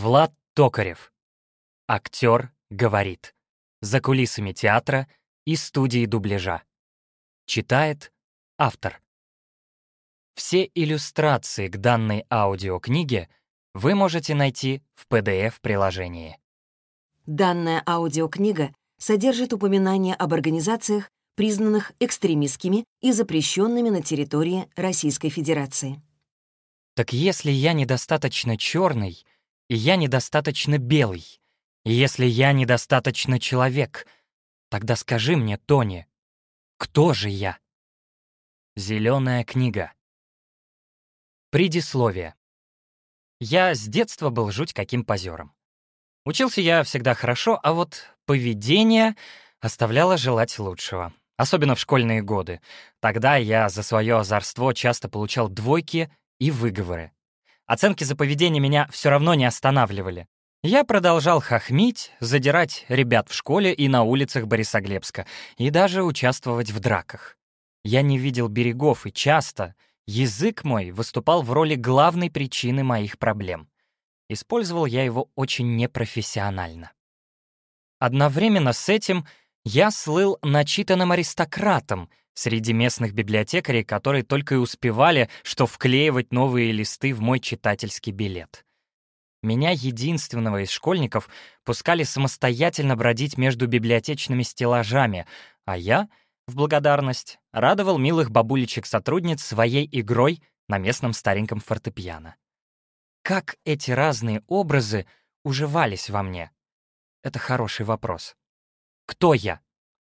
Влад Токарев. Актер говорит. За кулисами театра и студии дубляжа. Читает автор. Все иллюстрации к данной аудиокниге вы можете найти в PDF-приложении. Данная аудиокнига содержит упоминания об организациях, признанных экстремистскими и запрещенными на территории Российской Федерации. Так если я недостаточно черный, и я недостаточно белый, если я недостаточно человек, тогда скажи мне, Тони, кто же я? Зеленая книга. Предисловие. Я с детства был жуть каким позером. Учился я всегда хорошо, а вот поведение оставляло желать лучшего. Особенно в школьные годы. Тогда я за свое озорство часто получал двойки и выговоры. Оценки за поведение меня все равно не останавливали. Я продолжал хохмить, задирать ребят в школе и на улицах Борисоглебска, и даже участвовать в драках. Я не видел берегов и часто, язык мой выступал в роли главной причины моих проблем. Использовал я его очень непрофессионально. Одновременно с этим я слыл начитанным аристократом среди местных библиотекарей, которые только и успевали, что вклеивать новые листы в мой читательский билет. Меня, единственного из школьников, пускали самостоятельно бродить между библиотечными стеллажами, а я — в благодарность радовал милых бабулечек-сотрудниц своей игрой на местном стареньком фортепиано. Как эти разные образы уживались во мне? Это хороший вопрос. Кто я?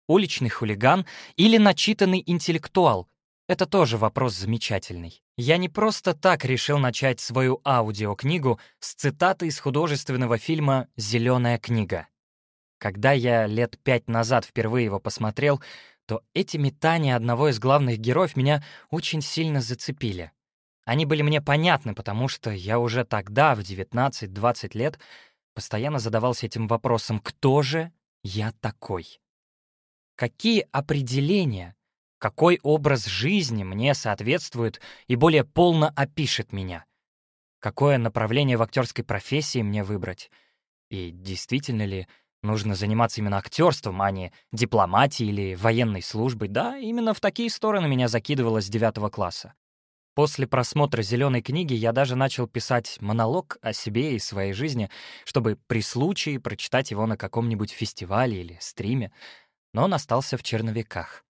Уличный хулиган или начитанный интеллектуал? Это тоже вопрос замечательный. Я не просто так решил начать свою аудиокнигу с цитаты из художественного фильма «Зеленая книга». Когда я лет пять назад впервые его посмотрел, то эти метания одного из главных героев меня очень сильно зацепили. Они были мне понятны, потому что я уже тогда, в 19-20 лет, постоянно задавался этим вопросом «Кто же я такой?» Какие определения, какой образ жизни мне соответствует и более полно опишет меня? Какое направление в актерской профессии мне выбрать? И действительно ли Нужно заниматься именно актерством, а не дипломатией или военной службой. Да, именно в такие стороны меня закидывало с девятого класса. После просмотра «Зеленой книги» я даже начал писать монолог о себе и своей жизни, чтобы при случае прочитать его на каком-нибудь фестивале или стриме, но он остался в черновиках.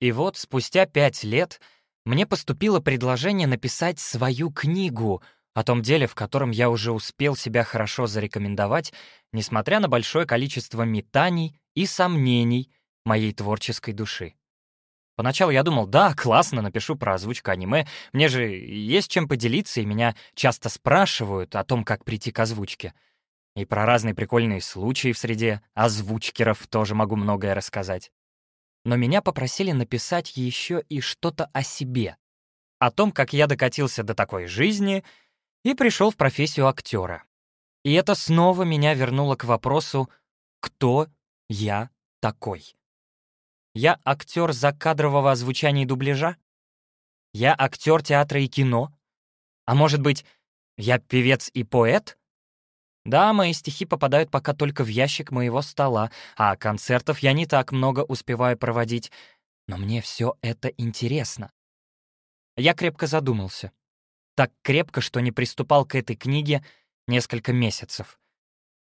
И вот спустя пять лет мне поступило предложение написать свою книгу — о том деле, в котором я уже успел себя хорошо зарекомендовать, несмотря на большое количество метаний и сомнений моей творческой души. Поначалу я думал, да, классно, напишу про озвучку аниме, мне же есть чем поделиться, и меня часто спрашивают о том, как прийти к озвучке. И про разные прикольные случаи в среде озвучкеров тоже могу многое рассказать. Но меня попросили написать еще и что-то о себе. О том, как я докатился до такой жизни — и пришел в профессию актера. И это снова меня вернуло к вопросу «Кто я такой?» Я актер закадрового озвучания и дубляжа? Я актер театра и кино? А может быть, я певец и поэт? Да, мои стихи попадают пока только в ящик моего стола, а концертов я не так много успеваю проводить, но мне все это интересно. Я крепко задумался так крепко, что не приступал к этой книге несколько месяцев.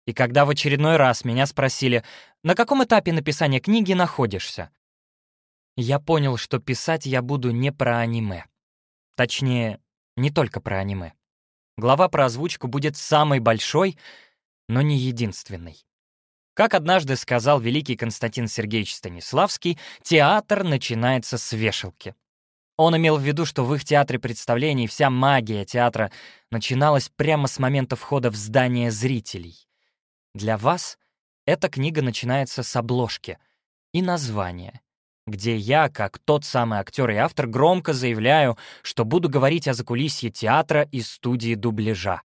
И когда в очередной раз меня спросили, на каком этапе написания книги находишься, я понял, что писать я буду не про аниме. Точнее, не только про аниме. Глава про озвучку будет самой большой, но не единственной. Как однажды сказал великий Константин Сергеевич Станиславский, театр начинается с вешалки. Он имел в виду, что в их театре представлений вся магия театра начиналась прямо с момента входа в здание зрителей. Для вас эта книга начинается с обложки и названия, где я, как тот самый актер и автор, громко заявляю, что буду говорить о закулисье театра и студии дубляжа.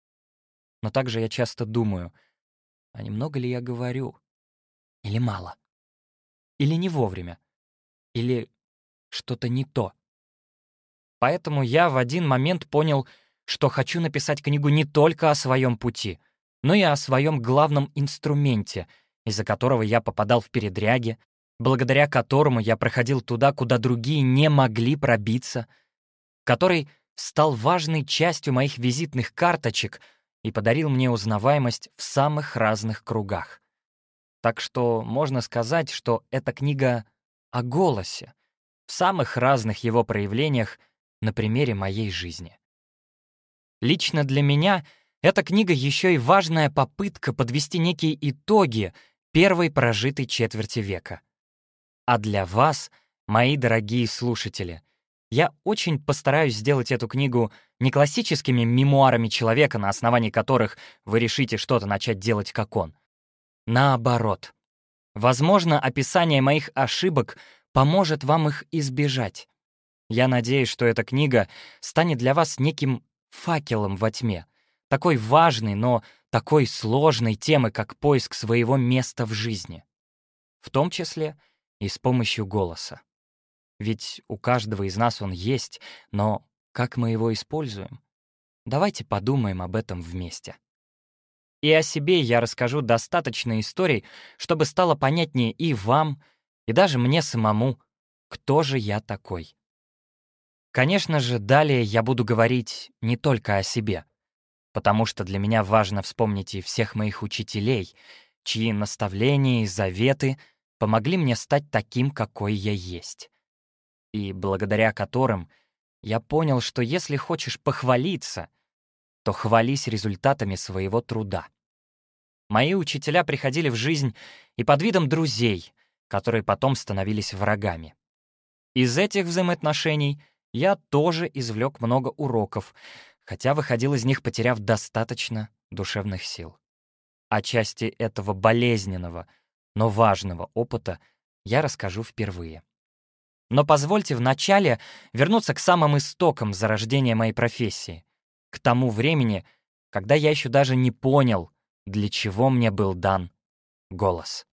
Но также я часто думаю, а немного ли я говорю? Или мало? Или не вовремя? Или что-то не то? Поэтому я в один момент понял, что хочу написать книгу не только о своем пути, но и о своем главном инструменте, из-за которого я попадал в передряги, благодаря которому я проходил туда, куда другие не могли пробиться, который стал важной частью моих визитных карточек и подарил мне узнаваемость в самых разных кругах. Так что можно сказать, что эта книга о голосе, в самых разных его проявлениях на примере моей жизни. Лично для меня эта книга еще и важная попытка подвести некие итоги первой прожитой четверти века. А для вас, мои дорогие слушатели, я очень постараюсь сделать эту книгу не классическими мемуарами человека, на основании которых вы решите что-то начать делать как он. Наоборот. Возможно, описание моих ошибок поможет вам их избежать. Я надеюсь, что эта книга станет для вас неким факелом во тьме, такой важной, но такой сложной темы, как поиск своего места в жизни. В том числе и с помощью голоса. Ведь у каждого из нас он есть, но как мы его используем? Давайте подумаем об этом вместе. И о себе я расскажу достаточно историй, чтобы стало понятнее и вам, и даже мне самому, кто же я такой. Конечно же, далее я буду говорить не только о себе, потому что для меня важно вспомнить и всех моих учителей, чьи наставления и заветы помогли мне стать таким, какой я есть и благодаря которым я понял, что если хочешь похвалиться, то хвались результатами своего труда. Мои учителя приходили в жизнь и под видом друзей, которые потом становились врагами. Из этих взаимоотношений я тоже извлек много уроков, хотя выходил из них, потеряв достаточно душевных сил. О части этого болезненного, но важного опыта я расскажу впервые. Но позвольте вначале вернуться к самым истокам зарождения моей профессии, к тому времени, когда я еще даже не понял, для чего мне был дан голос.